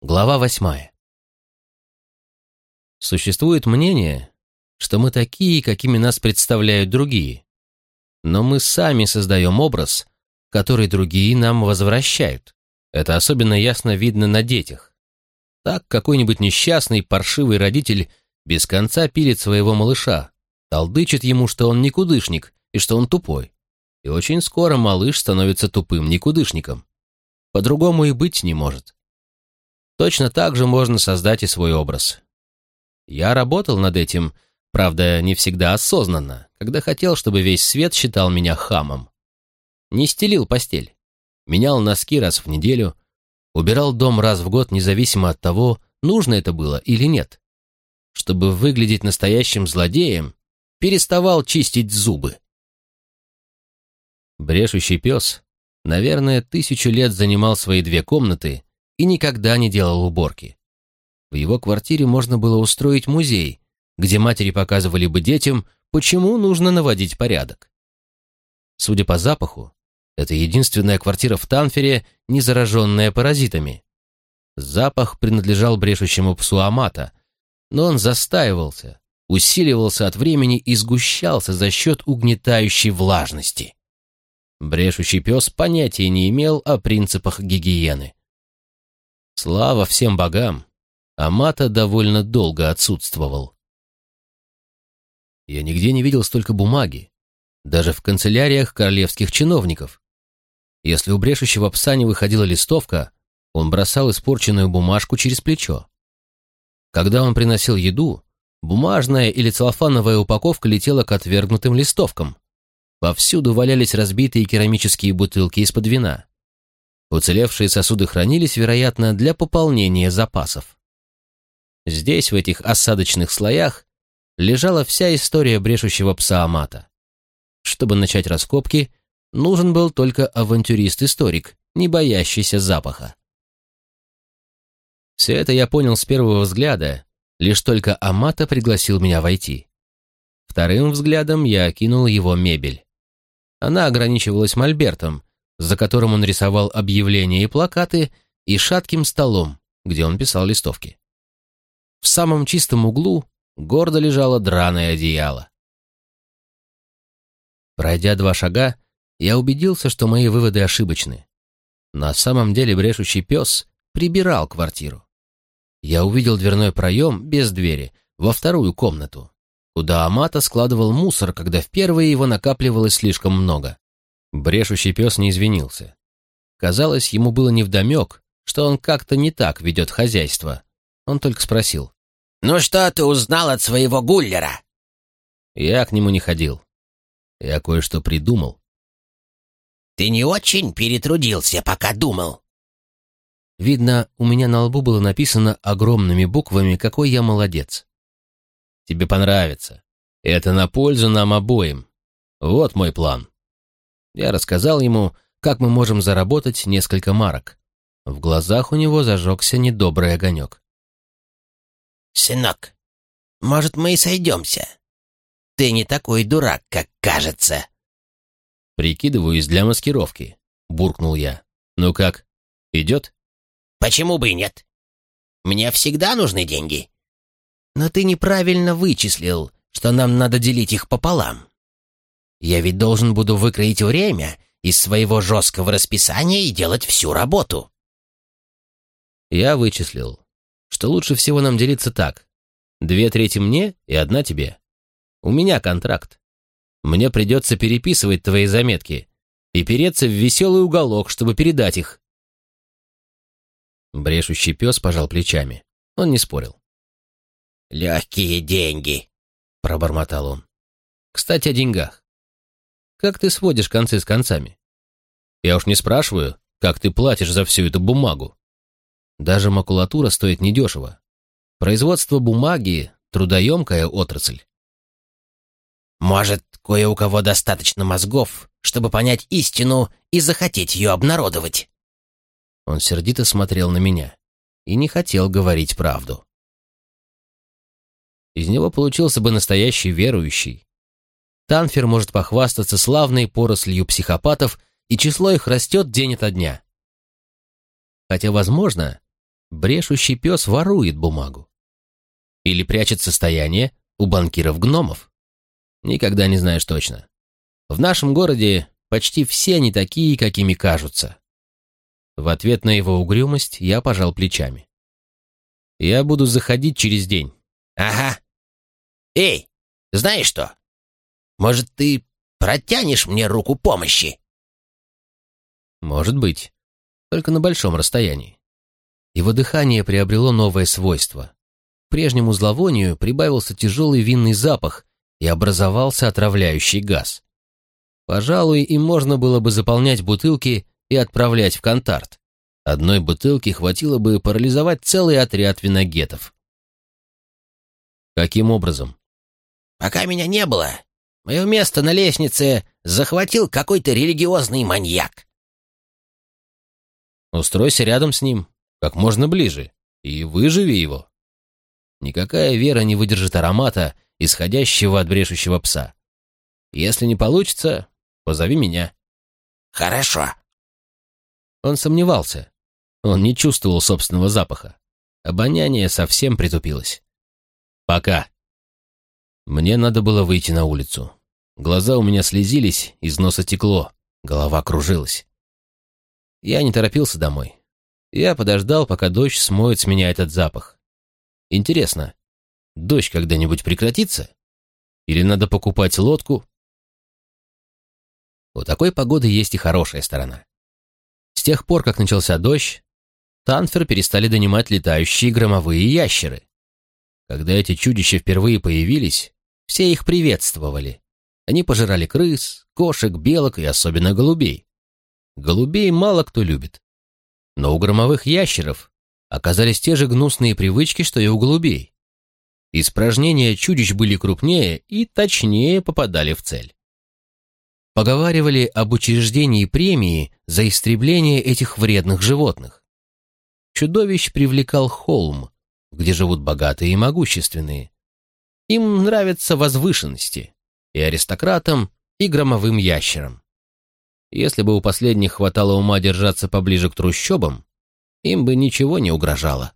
Глава восьмая. Существует мнение, что мы такие, какими нас представляют другие. Но мы сами создаем образ, который другие нам возвращают. Это особенно ясно видно на детях. Так какой-нибудь несчастный, паршивый родитель без конца пилит своего малыша, толдычит ему, что он никудышник и что он тупой. И очень скоро малыш становится тупым никудышником. По-другому и быть не может. Точно так же можно создать и свой образ. Я работал над этим, правда, не всегда осознанно, когда хотел, чтобы весь свет считал меня хамом. Не стелил постель, менял носки раз в неделю, убирал дом раз в год, независимо от того, нужно это было или нет. Чтобы выглядеть настоящим злодеем, переставал чистить зубы. Брешущий пес, наверное, тысячу лет занимал свои две комнаты и никогда не делал уборки. В его квартире можно было устроить музей, где матери показывали бы детям, почему нужно наводить порядок. Судя по запаху, это единственная квартира в Танфере, не зараженная паразитами. Запах принадлежал брешущему псу Амата, но он застаивался, усиливался от времени и сгущался за счет угнетающей влажности. Брешущий пес понятия не имел о принципах гигиены. Слава всем богам! Амата довольно долго отсутствовал. Я нигде не видел столько бумаги, даже в канцеляриях королевских чиновников. Если у брешущего пса не выходила листовка, он бросал испорченную бумажку через плечо. Когда он приносил еду, бумажная или целлофановая упаковка летела к отвергнутым листовкам. Повсюду валялись разбитые керамические бутылки из-под вина. Уцелевшие сосуды хранились, вероятно, для пополнения запасов. Здесь, в этих осадочных слоях, лежала вся история брешущего пса Амата. Чтобы начать раскопки, нужен был только авантюрист-историк, не боящийся запаха. Все это я понял с первого взгляда, лишь только Амата пригласил меня войти. Вторым взглядом я окинул его мебель. Она ограничивалась мольбертом, за которым он рисовал объявления и плакаты, и шатким столом, где он писал листовки. В самом чистом углу гордо лежало драное одеяло. Пройдя два шага, я убедился, что мои выводы ошибочны. На самом деле брешущий пес прибирал квартиру. Я увидел дверной проем без двери во вторую комнату, куда Амата складывал мусор, когда впервые его накапливалось слишком много. Брешущий пес не извинился. Казалось, ему было невдомек, что он как-то не так ведет хозяйство. Он только спросил. «Ну что ты узнал от своего гуллера?» Я к нему не ходил. Я кое-что придумал. «Ты не очень перетрудился, пока думал?» Видно, у меня на лбу было написано огромными буквами, какой я молодец. «Тебе понравится. Это на пользу нам обоим. Вот мой план». Я рассказал ему, как мы можем заработать несколько марок. В глазах у него зажегся недобрый огонек. «Сынок, может, мы и сойдемся? Ты не такой дурак, как кажется». «Прикидываюсь для маскировки», — буркнул я. «Ну как, идет?» «Почему бы и нет? Мне всегда нужны деньги. Но ты неправильно вычислил, что нам надо делить их пополам. Я ведь должен буду выкроить время из своего жесткого расписания и делать всю работу. Я вычислил, что лучше всего нам делиться так. Две трети мне и одна тебе. У меня контракт. Мне придется переписывать твои заметки и переться в веселый уголок, чтобы передать их. Брешущий пес пожал плечами. Он не спорил. «Легкие деньги», — пробормотал он. «Кстати, о деньгах. Как ты сводишь концы с концами? Я уж не спрашиваю, как ты платишь за всю эту бумагу. Даже макулатура стоит недешево. Производство бумаги — трудоемкая отрасль. Может, кое у кого достаточно мозгов, чтобы понять истину и захотеть ее обнародовать. Он сердито смотрел на меня и не хотел говорить правду. Из него получился бы настоящий верующий, Танфер может похвастаться славной порослью психопатов, и число их растет день ото дня. Хотя, возможно, брешущий пес ворует бумагу. Или прячет состояние у банкиров-гномов. Никогда не знаешь точно. В нашем городе почти все они такие, какими кажутся. В ответ на его угрюмость я пожал плечами. Я буду заходить через день. Ага. Эй, знаешь что? Может, ты протянешь мне руку помощи? Может быть. Только на большом расстоянии. Его дыхание приобрело новое свойство. К прежнему зловонию прибавился тяжелый винный запах и образовался отравляющий газ. Пожалуй, им можно было бы заполнять бутылки и отправлять в контарт. Одной бутылки хватило бы парализовать целый отряд виногетов. Каким образом? Пока меня не было, мое место на лестнице захватил какой-то религиозный маньяк. Устройся рядом с ним, как можно ближе, и выживи его. Никакая вера не выдержит аромата, исходящего от брешущего пса. Если не получится, позови меня. Хорошо. Он сомневался. Он не чувствовал собственного запаха. Обоняние совсем притупилось. Пока. Мне надо было выйти на улицу. Глаза у меня слезились, из носа текло, голова кружилась. Я не торопился домой. Я подождал, пока дождь смоет с меня этот запах. Интересно, дождь когда-нибудь прекратится? Или надо покупать лодку? У такой погоды есть и хорошая сторона. С тех пор, как начался дождь, Танфер перестали донимать летающие громовые ящеры. Когда эти чудища впервые появились, все их приветствовали. Они пожирали крыс, кошек, белок и особенно голубей. Голубей мало кто любит. Но у громовых ящеров оказались те же гнусные привычки, что и у голубей. Испражнения чудищ были крупнее и точнее попадали в цель. Поговаривали об учреждении премии за истребление этих вредных животных. Чудовищ привлекал холм, где живут богатые и могущественные. Им нравятся возвышенности, и аристократам, и громовым ящерам. Если бы у последних хватало ума держаться поближе к трущобам, им бы ничего не угрожало.